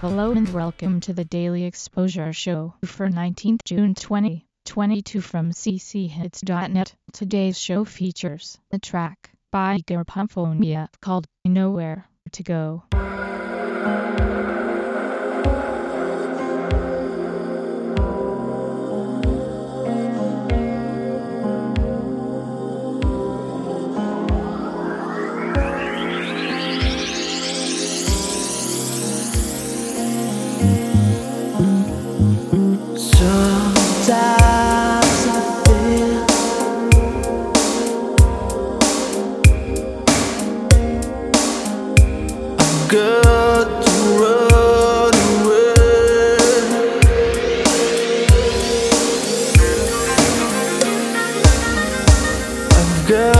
Hello and welcome to the Daily Exposure Show for 19th June 2022 from cchits.net. Today's show features the track by Garpumphonia called Nowhere to Go. Got to run away. I've got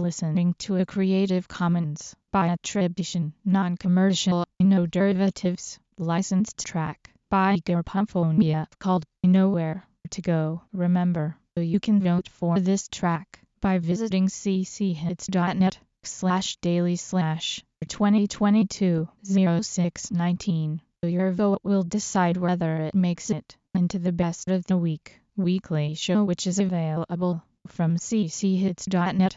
listening to a Creative Commons by attribution, non-commercial, no derivatives, licensed track by Garpumphonia called Nowhere to Go. Remember, you can vote for this track by visiting cchits.net slash daily slash 2022 0619. Your vote will decide whether it makes it into the best of the week weekly show which is available from cchits.net